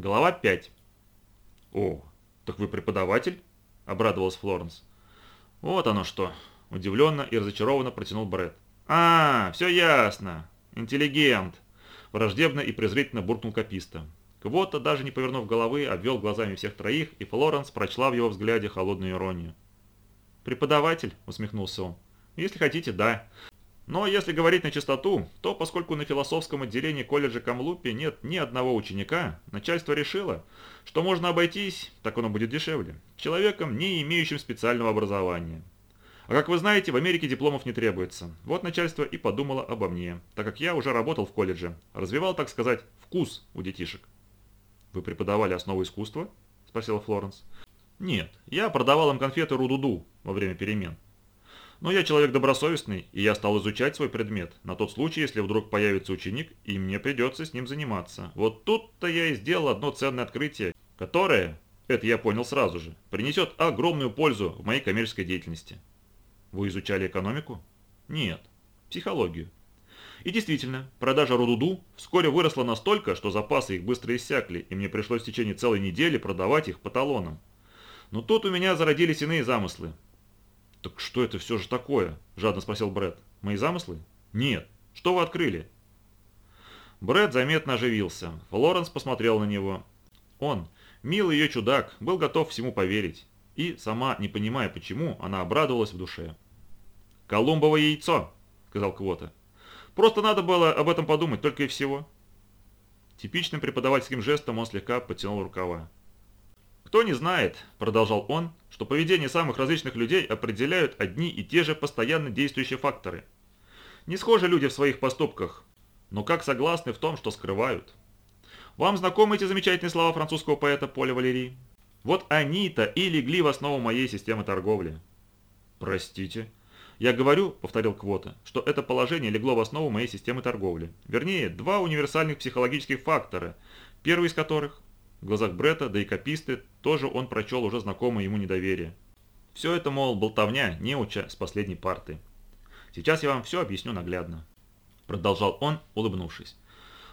Глава 5. «О, так вы преподаватель?» – обрадовалась Флоренс. «Вот оно что!» – удивленно и разочарованно протянул Брэд. «А, все ясно. Интеллигент!» – враждебно и презрительно буркнул Каписта. Квота, даже не повернув головы, обвел глазами всех троих, и Флоренс прочла в его взгляде холодную иронию. «Преподаватель?» – усмехнулся он. «Если хотите, да. Но если говорить на чистоту, то поскольку на философском отделении колледжа Камлупи нет ни одного ученика, начальство решило, что можно обойтись, так оно будет дешевле, человеком, не имеющим специального образования. А как вы знаете, в Америке дипломов не требуется. Вот начальство и подумало обо мне, так как я уже работал в колледже, развивал, так сказать, вкус у детишек. «Вы преподавали основу искусства?» – спросила Флоренс. «Нет, я продавал им конфеты Рудуду во время перемен. Но я человек добросовестный, и я стал изучать свой предмет, на тот случай, если вдруг появится ученик, и мне придется с ним заниматься. Вот тут-то я и сделал одно ценное открытие, которое, это я понял сразу же, принесет огромную пользу в моей коммерческой деятельности. Вы изучали экономику? Нет, психологию. И действительно, продажа Рудуду вскоре выросла настолько, что запасы их быстро иссякли, и мне пришлось в течение целой недели продавать их по талонам. Но тут у меня зародились иные замыслы. «Так что это все же такое?» – жадно спросил Бред. «Мои замыслы?» «Нет. Что вы открыли?» Бред заметно оживился. Флоренс посмотрел на него. Он, милый ее чудак, был готов всему поверить. И, сама не понимая почему, она обрадовалась в душе. «Колумбово яйцо!» – сказал Квота. «Просто надо было об этом подумать, только и всего». Типичным преподавательским жестом он слегка потянул рукава. «Кто не знает», – продолжал он, – «что поведение самых различных людей определяют одни и те же постоянно действующие факторы. Не схожи люди в своих поступках, но как согласны в том, что скрывают. Вам знакомы эти замечательные слова французского поэта Поля Валерии? Вот они-то и легли в основу моей системы торговли». «Простите», «Я говорю, — повторил Квота, — что это положение легло в основу моей системы торговли. Вернее, два универсальных психологических фактора, первый из которых в глазах Брета, да и кописты, тоже он прочел уже знакомое ему недоверие. Все это, мол, болтовня, неуча с последней парты. Сейчас я вам все объясню наглядно. Продолжал он, улыбнувшись.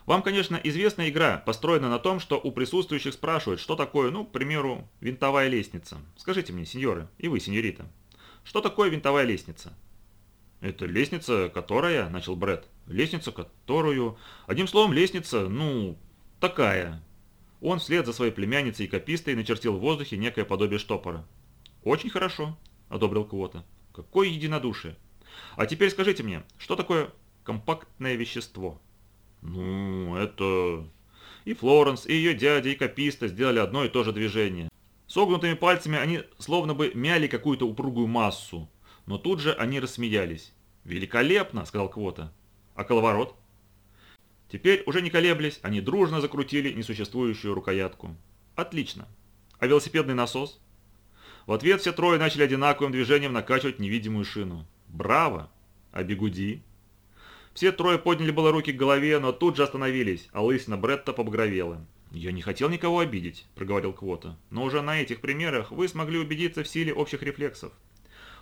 Вам, конечно, известна игра, построена на том, что у присутствующих спрашивают, что такое, ну, к примеру, винтовая лестница. Скажите мне, сеньоры, и вы, сеньорита, что такое винтовая лестница? Это лестница, которая, начал Бред, лестница, которую, одним словом, лестница, ну, такая, он вслед за своей племянницей и копистой начертил в воздухе некое подобие штопора. «Очень хорошо», – одобрил Квота. «Какое единодушие! А теперь скажите мне, что такое компактное вещество?» «Ну, это...» И Флоренс, и ее дядя, и Каписта сделали одно и то же движение. Согнутыми пальцами они словно бы мяли какую-то упругую массу, но тут же они рассмеялись. «Великолепно!» – сказал Квота. «А коловорот?» Теперь, уже не колеблясь, они дружно закрутили несуществующую рукоятку. Отлично. А велосипедный насос? В ответ все трое начали одинаковым движением накачивать невидимую шину. Браво! А бегуди? Все трое подняли было руки к голове, но тут же остановились, а лысина Бретта побагровела. «Я не хотел никого обидеть», – проговорил Квота. «Но уже на этих примерах вы смогли убедиться в силе общих рефлексов.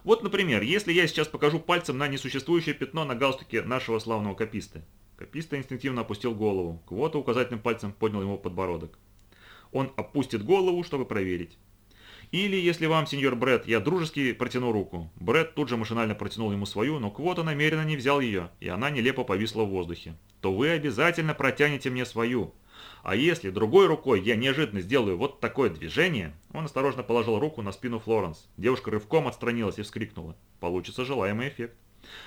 Вот, например, если я сейчас покажу пальцем на несуществующее пятно на галстуке нашего славного кописта, Каписта инстинктивно опустил голову. Квота указательным пальцем поднял ему подбородок. Он опустит голову, чтобы проверить. Или, если вам, сеньор Бред, я дружески протяну руку. Бред тут же машинально протянул ему свою, но Квота намеренно не взял ее, и она нелепо повисла в воздухе. То вы обязательно протянете мне свою. А если другой рукой я неожиданно сделаю вот такое движение, он осторожно положил руку на спину Флоренс. Девушка рывком отстранилась и вскрикнула. Получится желаемый эффект.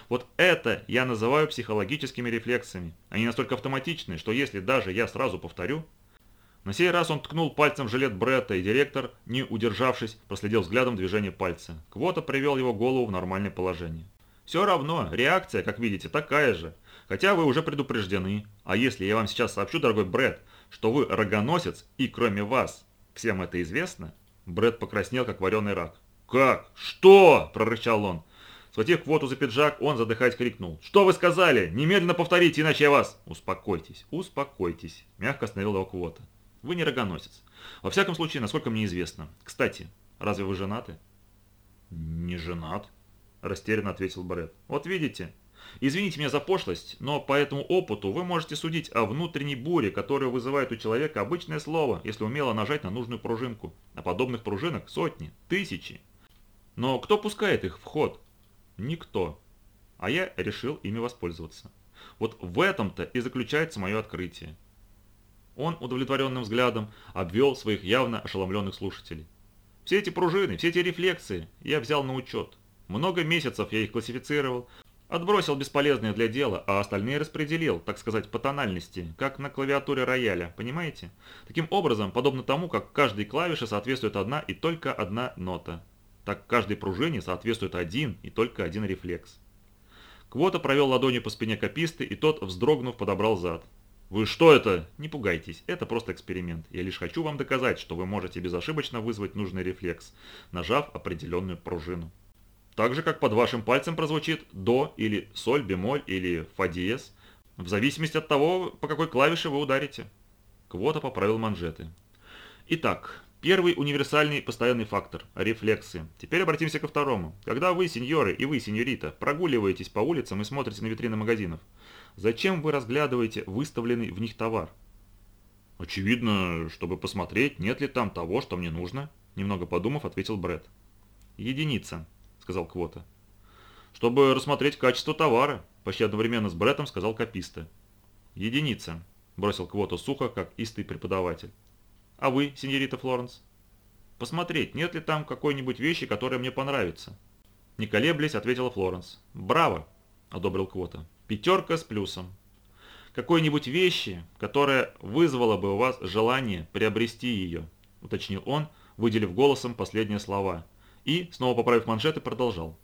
Вот это я называю психологическими рефлексами. Они настолько автоматичны, что если даже я сразу повторю... На сей раз он ткнул пальцем в жилет Бретта, и директор, не удержавшись, проследил взглядом движение пальца. Квота привел его голову в нормальное положение. Все равно, реакция, как видите, такая же. Хотя вы уже предупреждены. А если я вам сейчас сообщу, дорогой Брэд, что вы рогоносец, и кроме вас, всем это известно? Брэд покраснел, как вареный рак. «Как? Что?» – прорычал он. Схватив квоту за пиджак, он, задыхаясь, крикнул. «Что вы сказали? Немедленно повторите, иначе я вас...» «Успокойтесь, успокойтесь», – мягко остановил его квота. «Вы не рогоносец. Во всяком случае, насколько мне известно. Кстати, разве вы женаты?» «Не женат», – растерянно ответил Барет. «Вот видите, Извините меня за пошлость, но по этому опыту вы можете судить о внутренней буре, которую вызывает у человека обычное слово, если умело нажать на нужную пружинку. А подобных пружинок сотни, тысячи. Но кто пускает их в ход? Никто. А я решил ими воспользоваться. Вот в этом-то и заключается мое открытие. Он удовлетворенным взглядом обвел своих явно ошеломленных слушателей. Все эти пружины, все эти рефлексы я взял на учет. Много месяцев я их классифицировал, отбросил бесполезные для дела, а остальные распределил, так сказать, по тональности, как на клавиатуре рояля, понимаете? Таким образом, подобно тому, как каждой клавише соответствует одна и только одна нота. Так каждой пружине соответствует один и только один рефлекс. Квота провел ладонью по спине кописты, и тот, вздрогнув, подобрал зад. «Вы что это?» «Не пугайтесь, это просто эксперимент. Я лишь хочу вам доказать, что вы можете безошибочно вызвать нужный рефлекс, нажав определенную пружину. Так же, как под вашим пальцем прозвучит «до» или «соль», «бемоль» или «фа диез», в зависимости от того, по какой клавише вы ударите. Квота поправил манжеты. Итак, Первый универсальный постоянный фактор – рефлексы. Теперь обратимся ко второму. Когда вы, сеньоры, и вы, сеньорита, прогуливаетесь по улицам и смотрите на витрины магазинов, зачем вы разглядываете выставленный в них товар? Очевидно, чтобы посмотреть, нет ли там того, что мне нужно, немного подумав, ответил Бред. Единица, сказал Квота. Чтобы рассмотреть качество товара, почти одновременно с Бретом сказал Каписта. Единица, бросил Квота сухо, как истый преподаватель. А вы, сеньорита Флоренс? Посмотреть, нет ли там какой-нибудь вещи, которая мне понравится. Не колеблясь, ответила Флоренс. Браво, одобрил Квота. Пятерка с плюсом. Какой-нибудь вещи, которая вызвала бы у вас желание приобрести ее, уточнил он, выделив голосом последние слова. И, снова поправив манжеты, продолжал.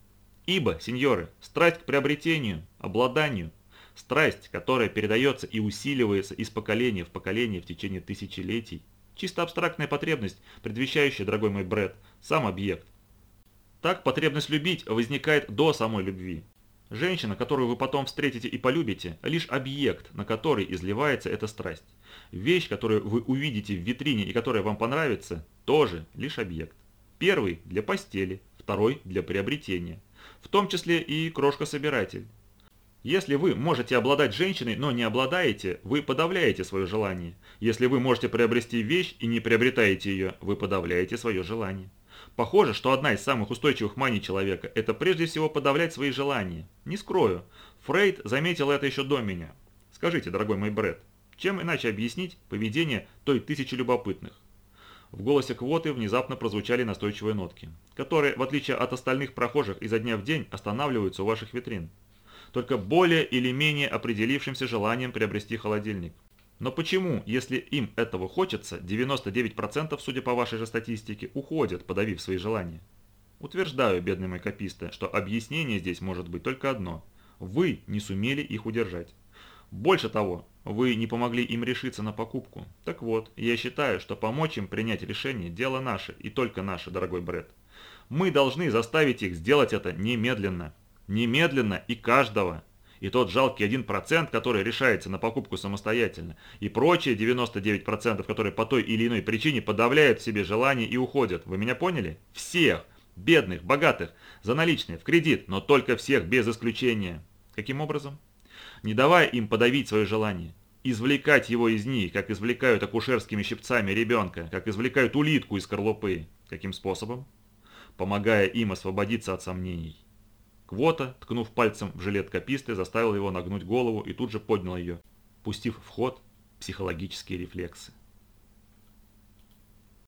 Ибо, сеньоры, страсть к приобретению, обладанию, страсть, которая передается и усиливается из поколения в поколение в течение тысячелетий, Чисто абстрактная потребность, предвещающая, дорогой мой Брэд, сам объект. Так потребность любить возникает до самой любви. Женщина, которую вы потом встретите и полюбите, лишь объект, на который изливается эта страсть. Вещь, которую вы увидите в витрине и которая вам понравится, тоже лишь объект. Первый – для постели, второй – для приобретения. В том числе и крошка-собиратель. Если вы можете обладать женщиной, но не обладаете, вы подавляете свое желание. Если вы можете приобрести вещь и не приобретаете ее, вы подавляете свое желание. Похоже, что одна из самых устойчивых маний человека – это прежде всего подавлять свои желания. Не скрою, Фрейд заметил это еще до меня. Скажите, дорогой мой Бред, чем иначе объяснить поведение той тысячи любопытных? В голосе Квоты внезапно прозвучали настойчивые нотки, которые, в отличие от остальных прохожих, изо дня в день останавливаются у ваших витрин только более или менее определившимся желанием приобрести холодильник. Но почему, если им этого хочется, 99% судя по вашей же статистике, уходят, подавив свои желания? Утверждаю, бедный мой кописта, что объяснение здесь может быть только одно. Вы не сумели их удержать. Больше того, вы не помогли им решиться на покупку. Так вот, я считаю, что помочь им принять решение – дело наше, и только наше, дорогой Бред. Мы должны заставить их сделать это немедленно. Немедленно и каждого. И тот жалкий 1%, который решается на покупку самостоятельно, и прочие 99%, которые по той или иной причине подавляют в себе желание и уходят. Вы меня поняли? Всех. Бедных, богатых, за наличные, в кредит, но только всех без исключения. Каким образом? Не давая им подавить свое желание. Извлекать его из них, как извлекают акушерскими щипцами ребенка, как извлекают улитку из скорлупы. Каким способом? Помогая им освободиться от сомнений. Квота, ткнув пальцем в жилет кописты, заставил его нагнуть голову и тут же поднял ее, пустив в ход психологические рефлексы.